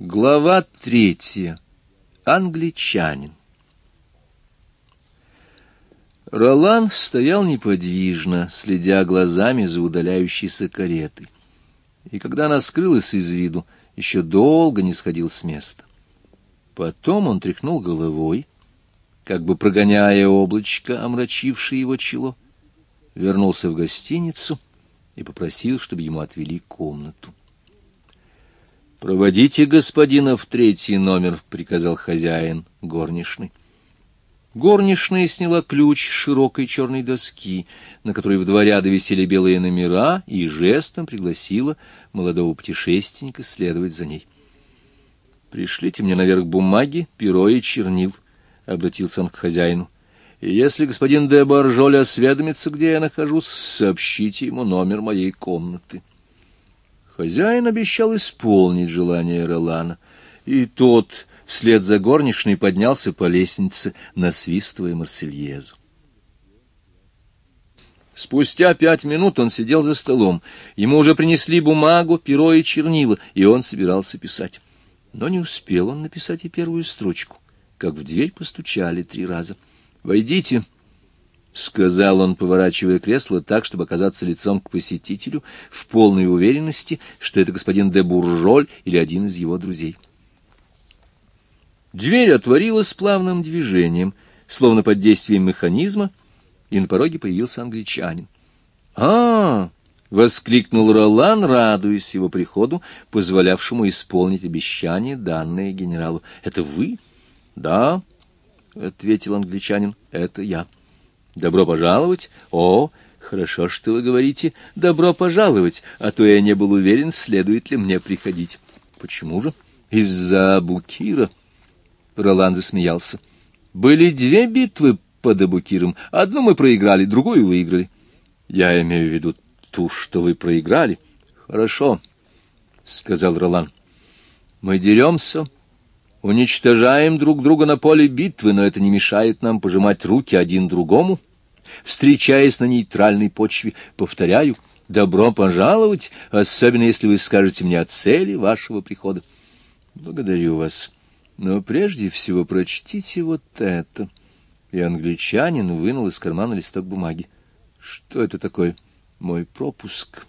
Глава третья. Англичанин. Ролан стоял неподвижно, следя глазами за удаляющейся каретой. И когда она скрылась из виду, еще долго не сходил с места. Потом он тряхнул головой, как бы прогоняя облачко, омрачившее его чело, вернулся в гостиницу и попросил, чтобы ему отвели комнату. «Проводите господина в третий номер», — приказал хозяин горничный. Горничная сняла ключ широкой черной доски, на которой в два ряда висели белые номера, и жестом пригласила молодого путешественника следовать за ней. «Пришлите мне наверх бумаги, перо и чернил», — обратился он к хозяину. «И если господин де Баржоль осведомится, где я нахожусь, сообщите ему номер моей комнаты». Хозяин обещал исполнить желание Ролана, и тот вслед за горничной поднялся по лестнице, насвистывая Марсельезу. Спустя пять минут он сидел за столом. Ему уже принесли бумагу, перо и чернила, и он собирался писать. Но не успел он написать и первую строчку, как в дверь постучали три раза. «Войдите!» — сказал он, поворачивая кресло так, чтобы оказаться лицом к посетителю, в полной уверенности, что это господин де Буржоль или один из его друзей. Дверь отворилась плавным движением, словно под действием механизма, и на пороге появился англичанин. а, воскликнул Ролан, радуясь его приходу, позволявшему исполнить обещание, данное генералу. «Это вы?» «Да», — ответил англичанин, — «это я». Добро пожаловать? О, хорошо, что вы говорите. Добро пожаловать, а то я не был уверен, следует ли мне приходить. Почему же? Из-за Букира. Ролан засмеялся. Были две битвы под Абукиром. Одну мы проиграли, другую выиграли. Я имею в виду ту, что вы проиграли. Хорошо, — сказал Ролан. Мы деремся, уничтожаем друг друга на поле битвы, но это не мешает нам пожимать руки один другому встречаясь на нейтральной почве. Повторяю, добро пожаловать, особенно если вы скажете мне о цели вашего прихода. Благодарю вас. Но прежде всего прочтите вот это. И англичанин вынул из кармана листок бумаги. Что это такое? Мой пропуск.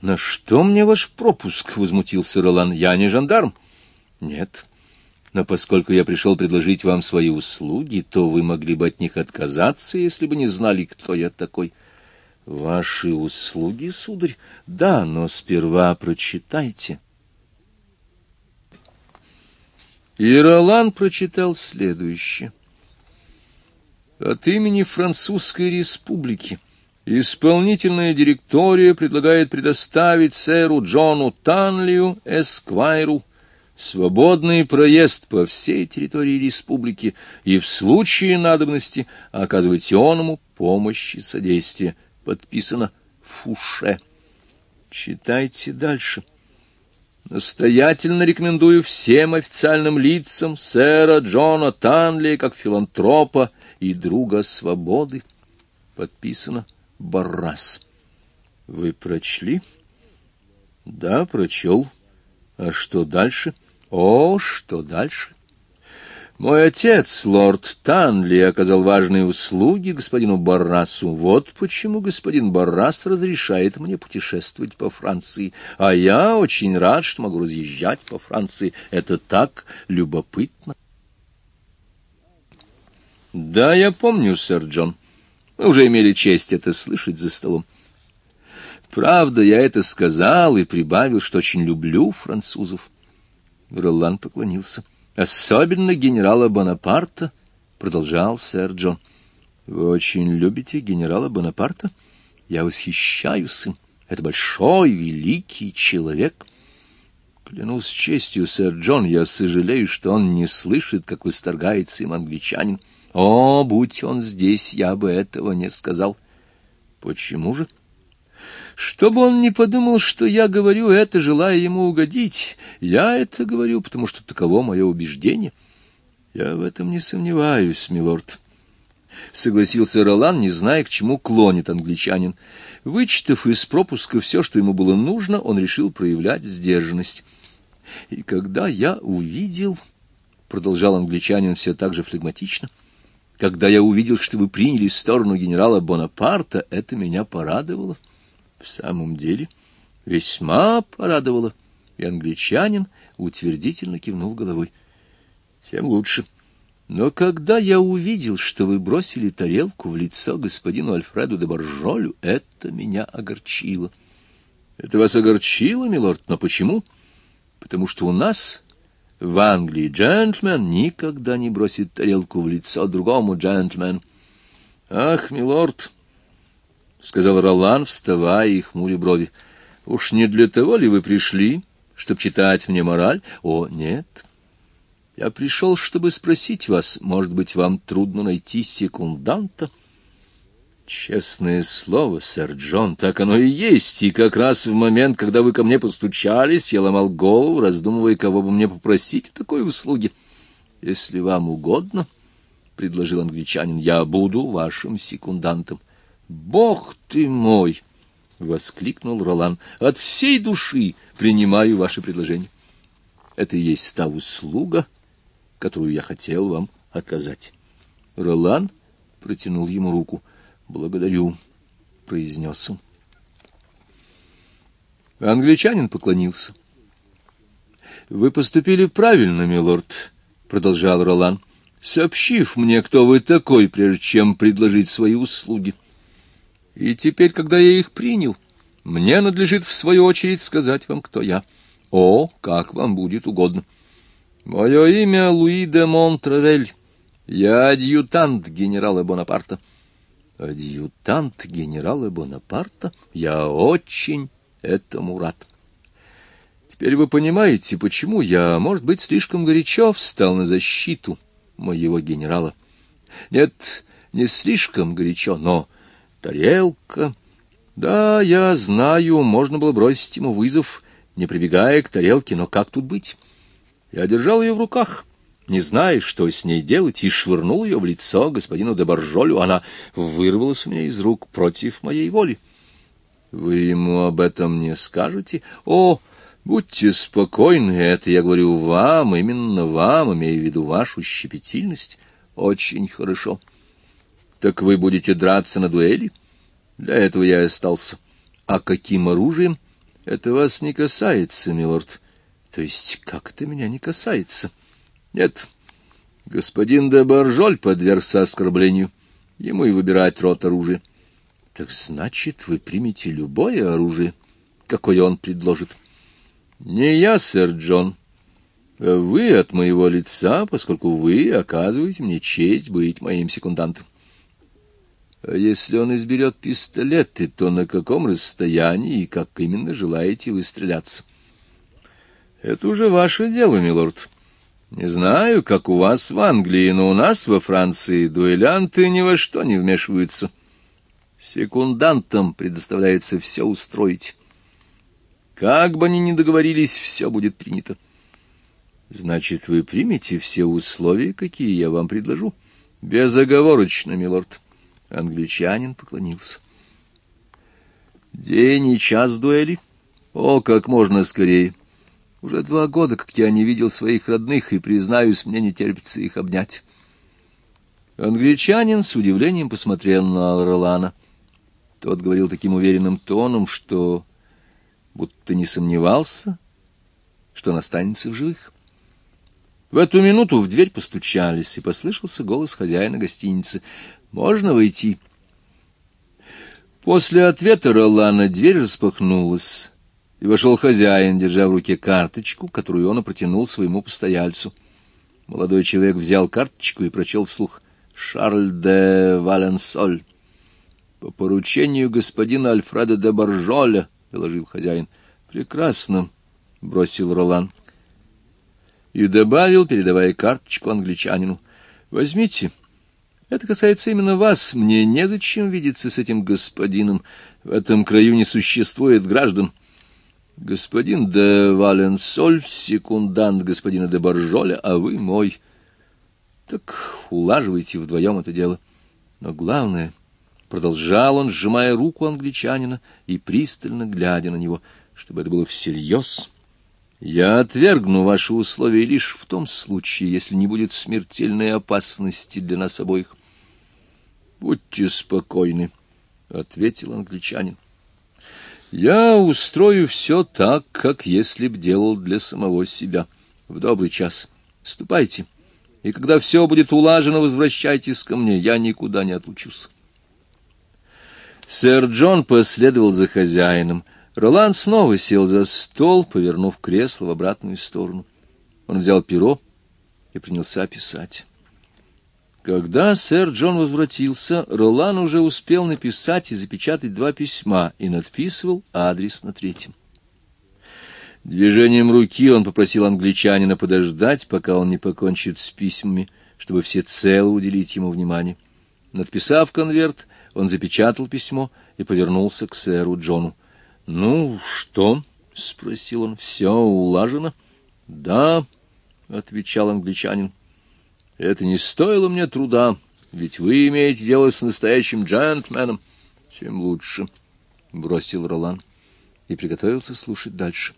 На что мне ваш пропуск? Возмутился Ролан. Я не жандарм. Нет но поскольку я пришел предложить вам свои услуги, то вы могли бы от них отказаться, если бы не знали, кто я такой. Ваши услуги, сударь? Да, но сперва прочитайте. И Ролан прочитал следующее. От имени Французской Республики исполнительная директория предлагает предоставить сэру Джону Танлию, эсквайру, свободный проезд по всей территории республики и в случае надобности оказывать оному помощь и содействие. Подписано Фуше. Читайте дальше. Настоятельно рекомендую всем официальным лицам сэра Джона Танли как филантропа и друга свободы. Подписано Баррас. Вы прочли? Да, прочел. А что дальше? — о, что дальше? Мой отец, лорд Танли, оказал важные услуги господину Баррасу. Вот почему господин Баррас разрешает мне путешествовать по Франции. А я очень рад, что могу разъезжать по Франции. Это так любопытно. Да, я помню, сэр Джон. Мы уже имели честь это слышать за столом. Правда, я это сказал и прибавил, что очень люблю французов. Ролан поклонился. «Особенно генерала Бонапарта», — продолжал сэр Джон. «Вы очень любите генерала Бонапарта? Я восхищаюсь им. Это большой, великий человек». Клянусь честью, сэр Джон, я сожалею, что он не слышит, как восторгается им англичанин. О, будь он здесь, я бы этого не сказал. Почему же? — чтобы он не подумал, что я говорю это, желая ему угодить. Я это говорю, потому что таково мое убеждение. Я в этом не сомневаюсь, милорд. Согласился Ролан, не зная, к чему клонит англичанин. Вычитав из пропуска все, что ему было нужно, он решил проявлять сдержанность. И когда я увидел, — продолжал англичанин все так же флегматично, — когда я увидел, что вы приняли сторону генерала Бонапарта, это меня порадовало. В самом деле, весьма порадовало. И англичанин утвердительно кивнул головой. Тем лучше. Но когда я увидел, что вы бросили тарелку в лицо господину Альфреду де Боржолю, это меня огорчило. Это вас огорчило, милорд, но почему? Потому что у нас в Англии джентльмен никогда не бросит тарелку в лицо другому джентльмену. Ах, милорд, — сказал Ролан, вставая и хмуря брови, — уж не для того ли вы пришли, чтобы читать мне мораль? О, нет. — я пришел, чтобы спросить вас, может быть, вам трудно найти секунданта? Честное слово, сэр Джон, так оно и есть, и как раз в момент, когда вы ко мне постучались, я ломал голову, раздумывая, кого бы мне попросить такой услуге. Если вам угодно, — предложил англичанин, — я буду вашим секундантом. Бог ты мой! — воскликнул Ролан. — От всей души принимаю ваше предложение. Это и есть та услуга, — которую я хотел вам оказать. Ролан протянул ему руку. «Благодарю», — произнес он. Англичанин поклонился. «Вы поступили правильно, милорд», — продолжал Ролан, «сообщив мне, кто вы такой, прежде чем предложить свои услуги. И теперь, когда я их принял, мне надлежит в свою очередь сказать вам, кто я. О, как вам будет угодно». Мое имя Луи де Монтравель. Я адъютант генерала Бонапарта. Адъютант генерала Бонапарта? Я очень этому рад. Теперь вы понимаете, почему я, может быть, слишком горячо встал на защиту моего генерала. Нет, не слишком горячо, но тарелка... Да, я знаю, можно было бросить ему вызов, не прибегая к тарелке, но как тут быть? Я держал ее в руках, не зная, что с ней делать, и швырнул ее в лицо господину де Боржолю. Она вырвалась у меня из рук против моей воли. Вы ему об этом не скажете? О, будьте спокойны, это я говорю вам, именно вам, имея в виду вашу щепетильность. Очень хорошо. Так вы будете драться на дуэли? Для этого я и остался. А каким оружием? Это вас не касается, милорд. То есть как это меня не касается? Нет, господин де Боржоль подвергся оскорблению. Ему и выбирать рот оружия. Так значит, вы примете любое оружие, какое он предложит. Не я, сэр Джон. Вы от моего лица, поскольку вы оказываете мне честь быть моим секундантом. Если он изберет пистолеты, то на каком расстоянии и как именно желаете вы стреляться? Это уже ваше дело, милорд. Не знаю, как у вас в Англии, но у нас во Франции дуэлянты ни во что не вмешиваются. Секундантам предоставляется все устроить. Как бы они ни договорились, все будет принято. Значит, вы примете все условия, какие я вам предложу? Безоговорочно, милорд. Англичанин поклонился. День и час дуэли? О, как можно скорее. Уже два года, как я не видел своих родных, и, признаюсь, мне не терпится их обнять. Англичанин с удивлением посмотрел на Ролана. Тот говорил таким уверенным тоном, что будто не сомневался, что он останется в живых. В эту минуту в дверь постучались, и послышался голос хозяина гостиницы. «Можно войти?» После ответа Ролана дверь распахнулась и вошел хозяин, держа в руке карточку, которую он протянул своему постояльцу. Молодой человек взял карточку и прочел вслух «Шарль де Валенсоль». «По поручению господина Альфреда де Боржоля», — доложил хозяин. «Прекрасно», — бросил Ролан. И добавил, передавая карточку англичанину. «Возьмите». Это касается именно вас. Мне незачем видеться с этим господином. В этом краю не существует граждан. Господин де Валенсоль, секундант господина де Боржоля, а вы мой. Так улаживайте вдвоем это дело. Но главное, продолжал он, сжимая руку англичанина и пристально глядя на него, чтобы это было всерьез Я отвергну ваши условия лишь в том случае, если не будет смертельной опасности для нас обоих. Будьте спокойны, — ответил англичанин. Я устрою все так, как если б делал для самого себя. В добрый час. Ступайте. И когда все будет улажено, возвращайтесь ко мне. Я никуда не отлучусь. Сэр Джон последовал за хозяином. Роланд снова сел за стол, повернув кресло в обратную сторону. Он взял перо и принялся писать. Когда сэр Джон возвратился, Ролан уже успел написать и запечатать два письма и надписывал адрес на третьем. Движением руки он попросил англичанина подождать, пока он не покончит с письмами, чтобы всецело уделить ему внимание. Надписав конверт, он запечатал письмо и повернулся к сэру Джону. — Ну, что? — спросил он. — Все улажено? — Да, — отвечал англичанин. — это не стоило мне труда, ведь вы имеете дело с настоящим джентльменом. Тем лучше, — бросил Ролан и приготовился слушать дальше.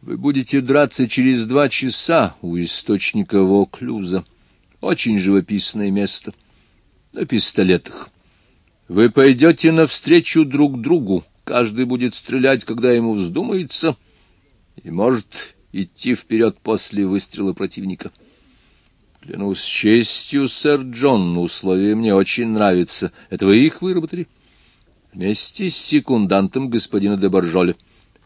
Вы будете драться через два часа у источника Воклюза. Очень живописное место. На пистолетах. Вы пойдете навстречу друг другу. Каждый будет стрелять, когда ему вздумается, и может идти вперед после выстрела противника. — Клянусь честью, сэр Джон, условия мне очень нравятся. Это вы их выработали? Вместе с секундантом господина де Боржоля.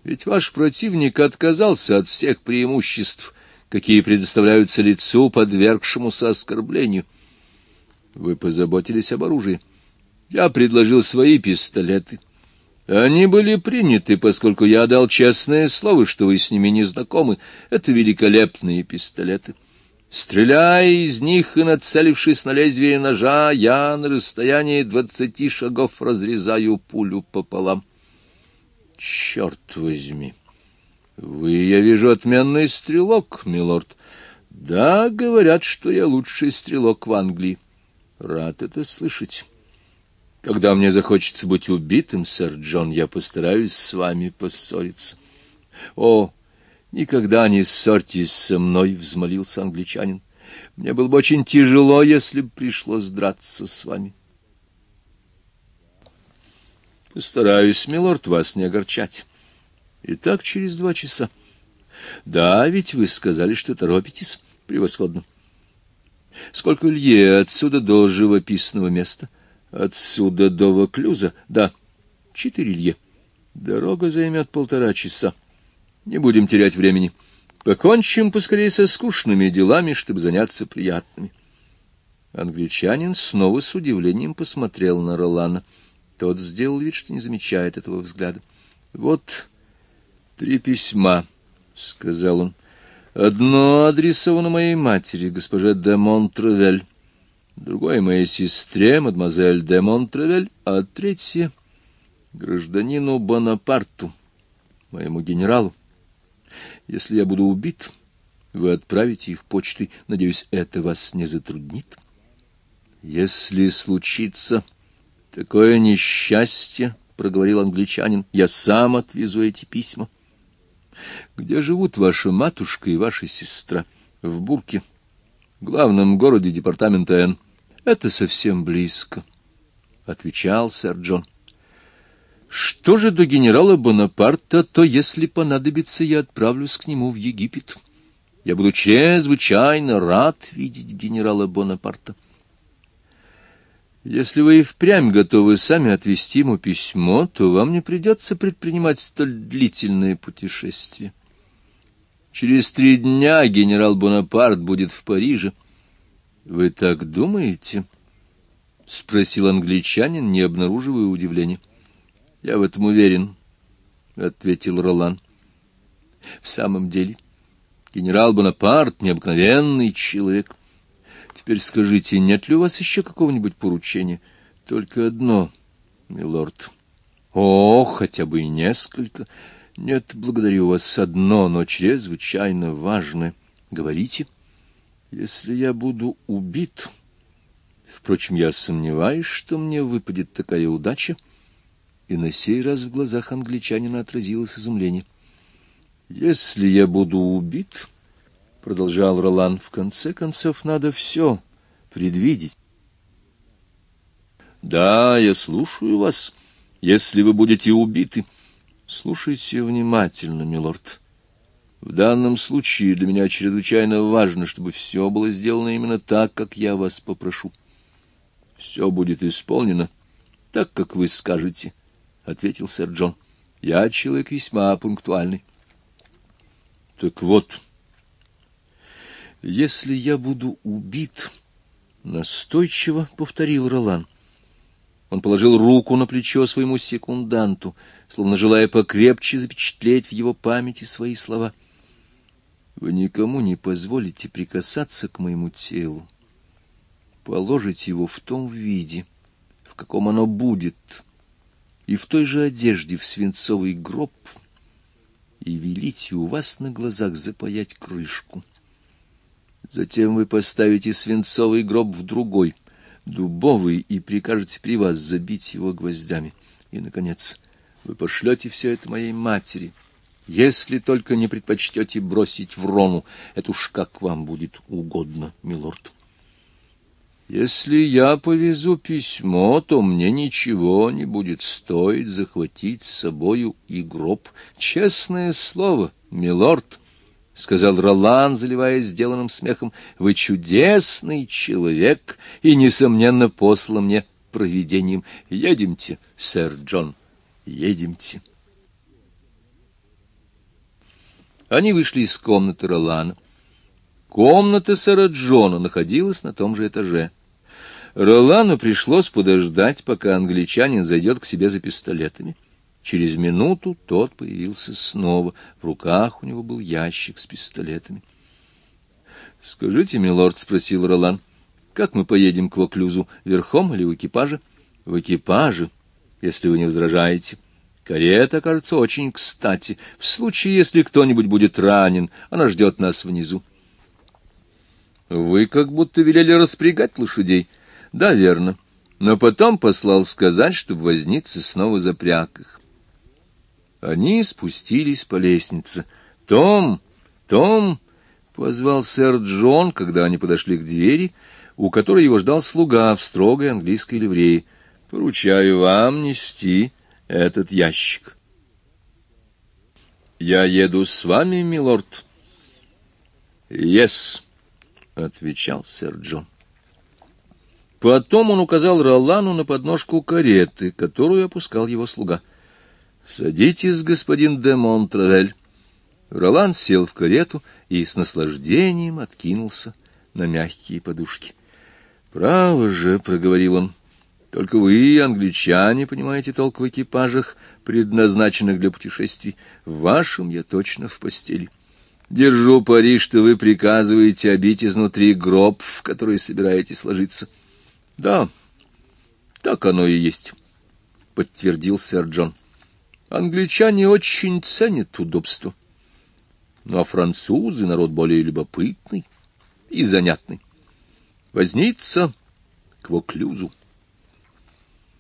Ведь ваш противник отказался от всех преимуществ, какие предоставляются лицу, подвергшемуся оскорблению. Вы позаботились об оружии. Я предложил свои пистолеты. Они были приняты, поскольку я дал честное слово, что вы с ними не знакомы. Это великолепные пистолеты. Стреляя из них и нацелившись на лезвие ножа, я на расстоянии двадцати шагов разрезаю пулю пополам. Черт возьми! Вы, я вижу, отменный стрелок, милорд. Да, говорят, что я лучший стрелок в Англии. Рад это слышать. Когда мне захочется быть убитым, сэр Джон, я постараюсь с вами поссориться. О, «Никогда не ссорьтесь со мной», — взмолился англичанин. «Мне было бы очень тяжело, если бы пришлось драться с вами». «Постараюсь, милорд, вас не огорчать. Итак, через два часа». «Да, ведь вы сказали, что торопитесь. Превосходно». «Сколько лье отсюда до живописного места?» «Отсюда до Воклюза?» «Да, четыре лье. Дорога займет полтора часа». Не будем терять времени. Покончим поскорее со скучными делами, чтобы заняться приятными. Англичанин снова с удивлением посмотрел на Ролана. Тот сделал вид, что не замечает этого взгляда. — Вот три письма, — сказал он. — Одно адресовано моей матери, госпоже де Монтревель, другое — моей сестре, мадемуазель де Монтревель, а третье — гражданину Бонапарту, моему генералу. Если я буду убит, вы отправите их почтой. Надеюсь, это вас не затруднит. Если случится такое несчастье, — проговорил англичанин, — я сам отвезу эти письма. Где живут ваша матушка и ваша сестра? В Бурке, главном городе департамента Н. Это совсем близко, — отвечал сэр Джон. Что же до генерала Бонапарта, то, если понадобится, я отправлюсь к нему в Египет. Я буду чрезвычайно рад видеть генерала Бонапарта. Если вы и впрямь готовы сами отвезти ему письмо, то вам не придется предпринимать столь длительное путешествие. Через три дня генерал Бонапарт будет в Париже. — Вы так думаете? — спросил англичанин, не обнаруживая удивления. — Я в этом уверен, — ответил Ролан. — В самом деле, генерал Бонапарт — необыкновенный человек. Теперь скажите, нет ли у вас еще какого-нибудь поручения? Только одно, милорд. О, хотя бы и несколько. Нет, благодарю вас, одно, но чрезвычайно важное. Говорите, если я буду убит... Впрочем, я сомневаюсь, что мне выпадет такая удача, — и на сей раз в глазах англичанина отразилось изумление. Если я буду убит, — продолжал Ролан, — в конце концов надо все предвидеть. Да, я слушаю вас, если вы будете убиты. Слушайте внимательно, милорд. В данном случае для меня чрезвычайно важно, чтобы все было сделано именно так, как я вас попрошу. Все будет исполнено так, как вы скажете, — ответил сэр Джон. Я человек весьма пунктуальный. Так вот, если я буду убит, — настойчиво повторил Ролан, — он положил руку на плечо своему секунданту, словно желая покрепче запечатлеть в его памяти свои слова. «Вы никому не позволите прикасаться к моему телу. Положите его в том виде, в каком оно будет, и в той же одежде в свинцовый гроб, и велите у вас на глазах запаять крышку. Затем вы поставите свинцовый гроб в другой — дубовый и прикажете при вас забить его гвоздями. И, наконец, вы пошлете все это моей матери, если только не предпочтете бросить в Рону. Это уж как вам будет угодно, милорд. Если я повезу письмо, то мне ничего не будет стоить захватить с собою и гроб. Честное слово, милорд —— сказал Ролан, заливаясь сделанным смехом, — вы чудесный человек и, несомненно, послан мне провидением. Едемте, сэр Джон, едемте. Они вышли из комнаты Ролана. Комната сэра Джона находилась на том же этаже. Ролану пришлось подождать, пока англичанин зайдет к себе за пистолетами. Через минуту тот появился снова. В руках у него был ящик с пистолетами. — Скажите, милорд, — спросил Ролан, — как мы поедем к Воклюзу, верхом или в экипаже? — В экипаже, если вы не возражаете. Карета, кажется, очень кстати. В случае, если кто-нибудь будет ранен, она ждет нас внизу. — Вы как будто велели распрягать лошадей. — Да, верно. Но потом послал сказать, чтобы возница снова запряг их. Они спустились по лестнице. «Том! Том!» — позвал сэр Джон, когда они подошли к двери, у которой его ждал слуга в строгой английской ливреи. «Поручаю вам нести этот ящик». «Я еду с вами, милорд?» «Yes», — отвечал сэр Джон. Потом он указал Ролану на подножку кареты, которую опускал его слуга — «Садитесь, господин де Монтравель». Ролан сел в карету и с наслаждением откинулся на мягкие подушки. «Право же», — проговорил он, — «только вы, англичане, понимаете толк в экипажах, предназначенных для путешествий. В вашем я точно в постели. Держу пари, что вы приказываете обить изнутри гроб, в который собираетесь ложиться». «Да, так оно и есть», — подтвердил сэр Джон. Англичане очень ценят удобство. Ну, а французы — народ более любопытный и занятный. Возница к воклюзу.